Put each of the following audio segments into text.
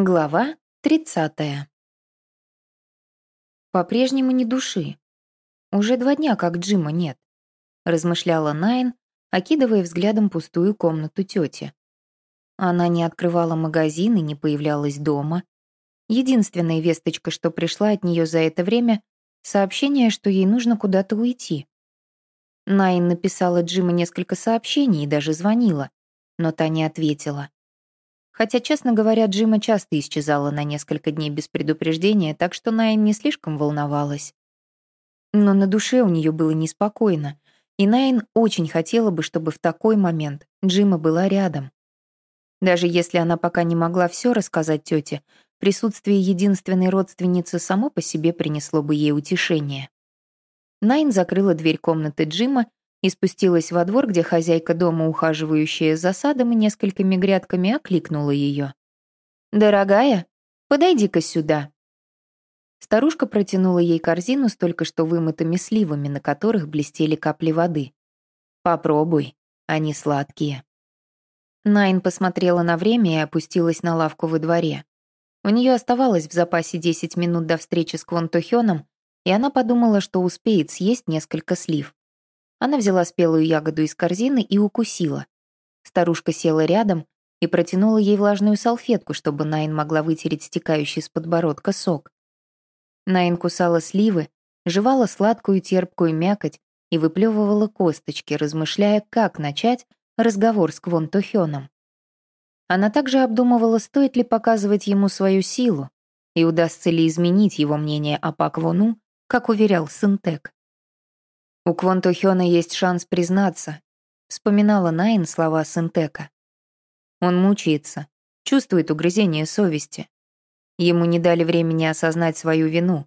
Глава 30. По-прежнему ни души. Уже два дня, как Джима нет, размышляла Найн, окидывая взглядом пустую комнату тети. Она не открывала магазин и не появлялась дома. Единственная весточка, что пришла от нее за это время, сообщение, что ей нужно куда-то уйти. Найн написала Джима несколько сообщений и даже звонила, но та не ответила. Хотя, честно говоря, Джима часто исчезала на несколько дней без предупреждения, так что Найн не слишком волновалась. Но на душе у нее было неспокойно, и Найн очень хотела бы, чтобы в такой момент Джима была рядом. Даже если она пока не могла все рассказать тете, присутствие единственной родственницы само по себе принесло бы ей утешение. Найн закрыла дверь комнаты Джимы и спустилась во двор, где хозяйка дома, ухаживающая за садом и несколькими грядками, окликнула ее. «Дорогая, подойди-ка сюда». Старушка протянула ей корзину с только что вымытыми сливами, на которых блестели капли воды. «Попробуй, они сладкие». Найн посмотрела на время и опустилась на лавку во дворе. У нее оставалось в запасе 10 минут до встречи с Квонтохёном, и она подумала, что успеет съесть несколько слив. Она взяла спелую ягоду из корзины и укусила. Старушка села рядом и протянула ей влажную салфетку, чтобы Найн могла вытереть стекающий с подбородка сок. Найн кусала сливы, жевала сладкую терпкую мякоть и выплевывала косточки, размышляя, как начать разговор с Квон Тухёном. Она также обдумывала, стоит ли показывать ему свою силу и удастся ли изменить его мнение о Пак Вону, как уверял Синтек. У Квонто Хёна есть шанс признаться, вспоминала Найн слова Синтека. Он мучается, чувствует угрызение совести. Ему не дали времени осознать свою вину,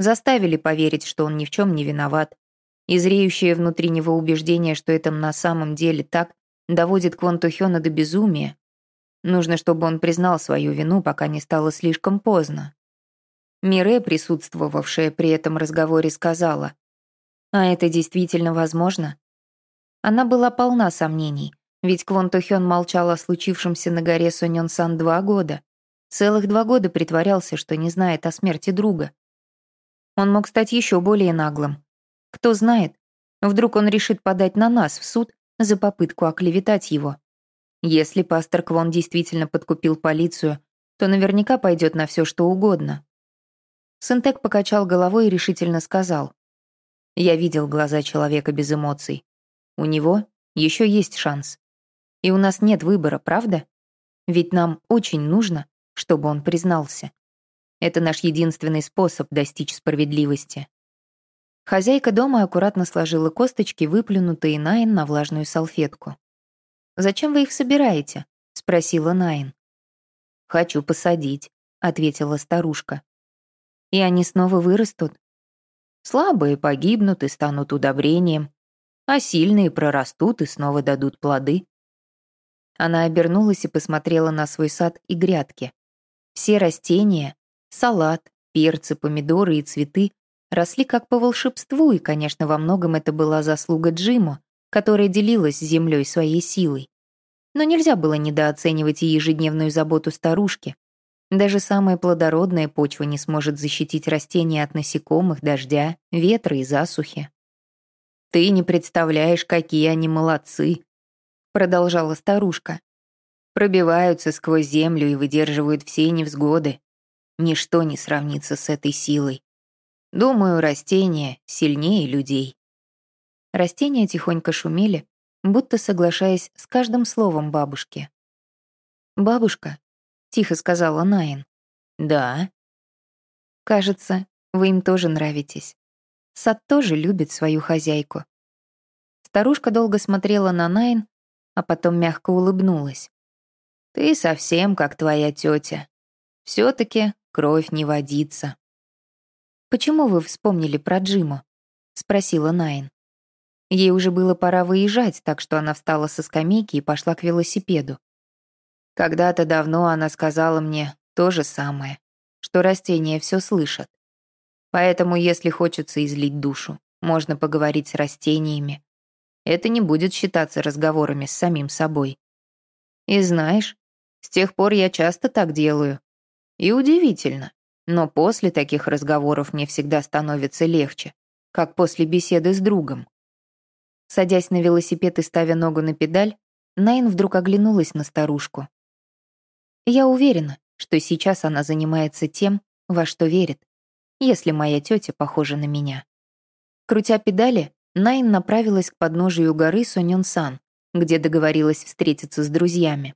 заставили поверить, что он ни в чем не виноват, и зреющее внутри него убеждение, что это на самом деле так, доводит Квонто Хёна до безумия. Нужно, чтобы он признал свою вину, пока не стало слишком поздно. Мире, присутствовавшая при этом разговоре, сказала, а это действительно возможно? Она была полна сомнений, ведь Квон Тухён молчал о случившемся на горе Сонён-сан два года. Целых два года притворялся, что не знает о смерти друга. Он мог стать еще более наглым. Кто знает, вдруг он решит подать на нас в суд за попытку оклеветать его. Если пастор Квон действительно подкупил полицию, то наверняка пойдет на все, что угодно. Синтек покачал головой и решительно сказал. Я видел глаза человека без эмоций. У него еще есть шанс. И у нас нет выбора, правда? Ведь нам очень нужно, чтобы он признался. Это наш единственный способ достичь справедливости. Хозяйка дома аккуратно сложила косточки, выплюнутые Найн на влажную салфетку. «Зачем вы их собираете?» — спросила Найн. «Хочу посадить», — ответила старушка. «И они снова вырастут?» Слабые погибнут и станут удобрением, а сильные прорастут и снова дадут плоды. Она обернулась и посмотрела на свой сад и грядки. Все растения, салат, перцы, помидоры и цветы росли как по волшебству, и, конечно, во многом это была заслуга Джима, которая делилась с землей своей силой. Но нельзя было недооценивать и ежедневную заботу старушки, даже самая плодородная почва не сможет защитить растения от насекомых, дождя, ветра и засухи. «Ты не представляешь, какие они молодцы», — продолжала старушка. «Пробиваются сквозь землю и выдерживают все невзгоды. Ничто не сравнится с этой силой. Думаю, растения сильнее людей». Растения тихонько шумели, будто соглашаясь с каждым словом бабушки. Бабушка — тихо сказала Найн. «Да». «Кажется, вы им тоже нравитесь. Сад тоже любит свою хозяйку». Старушка долго смотрела на Найн, а потом мягко улыбнулась. «Ты совсем как твоя тетя. Все-таки кровь не водится». «Почему вы вспомнили про Джима?» — спросила Найн. Ей уже было пора выезжать, так что она встала со скамейки и пошла к велосипеду. Когда-то давно она сказала мне то же самое, что растения все слышат. Поэтому, если хочется излить душу, можно поговорить с растениями. Это не будет считаться разговорами с самим собой. И знаешь, с тех пор я часто так делаю. И удивительно, но после таких разговоров мне всегда становится легче, как после беседы с другом. Садясь на велосипед и ставя ногу на педаль, Найн вдруг оглянулась на старушку. Я уверена, что сейчас она занимается тем, во что верит, если моя тетя похожа на меня. Крутя педали, Найн направилась к подножию горы Сонён-сан, где договорилась встретиться с друзьями.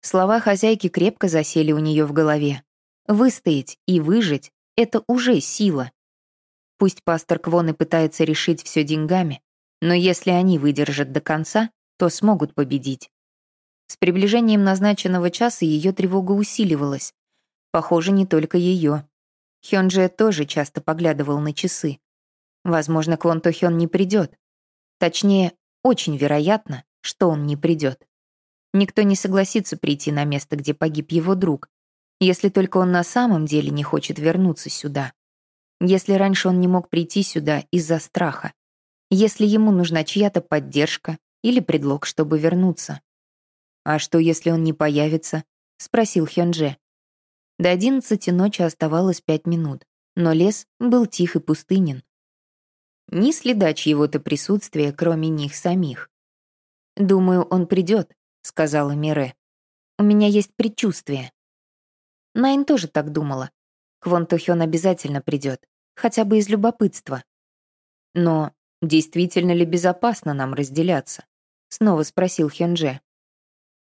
Слова хозяйки крепко засели у нее в голове. Выстоять и выжить — это уже сила. Пусть пастор Квон и пытается решить все деньгами, но если они выдержат до конца, то смогут победить. С приближением назначенного часа ее тревога усиливалась. Похоже, не только ее. Хёнже тоже часто поглядывал на часы. Возможно, Квон То Хён не придет. Точнее, очень вероятно, что он не придет. Никто не согласится прийти на место, где погиб его друг, если только он на самом деле не хочет вернуться сюда. Если раньше он не мог прийти сюда из-за страха. Если ему нужна чья-то поддержка или предлог, чтобы вернуться. «А что, если он не появится?» — спросил Хёнже. До одиннадцати ночи оставалось пять минут, но лес был тих и пустынен. Ни следа чьего-то присутствия, кроме них самих. «Думаю, он придет», — сказала Мире. «У меня есть предчувствие». Найн тоже так думала. Квон Тухён обязательно придет, хотя бы из любопытства. Но действительно ли безопасно нам разделяться? Снова спросил Хёнже.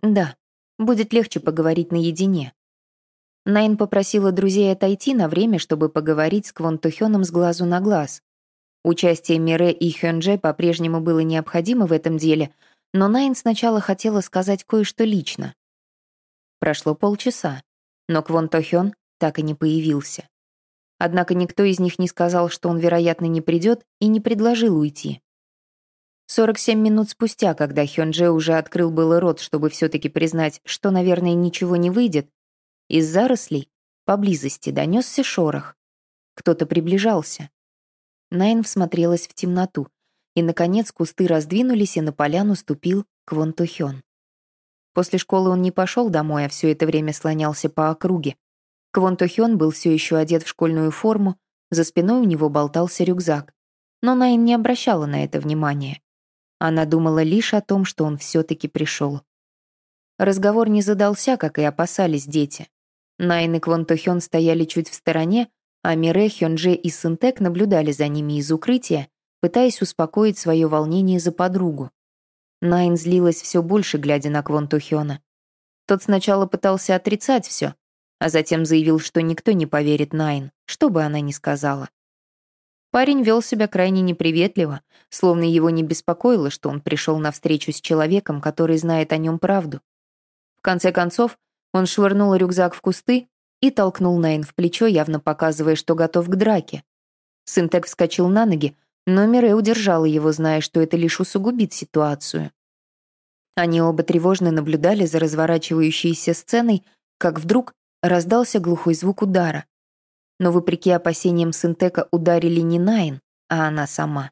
Да, будет легче поговорить наедине. Найн попросила друзей отойти на время, чтобы поговорить с Квон Тухёном с глазу на глаз. Участие Мире и Хёнже по-прежнему было необходимо в этом деле, но Найн сначала хотела сказать кое-что лично. Прошло полчаса но Квон Тохён так и не появился. Однако никто из них не сказал, что он, вероятно, не придет, и не предложил уйти. 47 минут спустя, когда Хёнже уже открыл было рот, чтобы все-таки признать, что, наверное, ничего не выйдет, из зарослей поблизости донесся шорох. Кто-то приближался. Найн всмотрелась в темноту, и, наконец, кусты раздвинулись, и на поляну ступил Квон Тухён. После школы он не пошел домой, а все это время слонялся по округе. Квон Тохён был все еще одет в школьную форму, за спиной у него болтался рюкзак. Но Найн не обращала на это внимания. Она думала лишь о том, что он все-таки пришел. Разговор не задался, как и опасались дети. Найн и Квон Тохён стояли чуть в стороне, а Мире, Хёнже и Синтек наблюдали за ними из укрытия, пытаясь успокоить свое волнение за подругу. Найн злилась все больше, глядя на Квон Тухёна. Тот сначала пытался отрицать все, а затем заявил, что никто не поверит Найн, что бы она ни сказала. Парень вел себя крайне неприветливо, словно его не беспокоило, что он пришел на встречу с человеком, который знает о нем правду. В конце концов, он швырнул рюкзак в кусты и толкнул Найн в плечо, явно показывая, что готов к драке. Синтек вскочил на ноги, но Мире удержала его, зная, что это лишь усугубит ситуацию. Они оба тревожно наблюдали за разворачивающейся сценой, как вдруг раздался глухой звук удара. Но вопреки опасениям Синтека ударили не Найн, а она сама.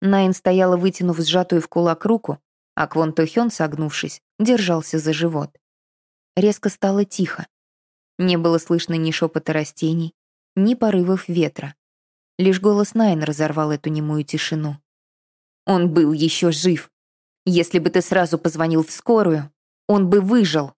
Найн стояла, вытянув сжатую в кулак руку, а Квон Тохён, согнувшись, держался за живот. Резко стало тихо. Не было слышно ни шепота растений, ни порывов ветра. Лишь голос Найн разорвал эту немую тишину. «Он был еще жив. Если бы ты сразу позвонил в скорую, он бы выжил».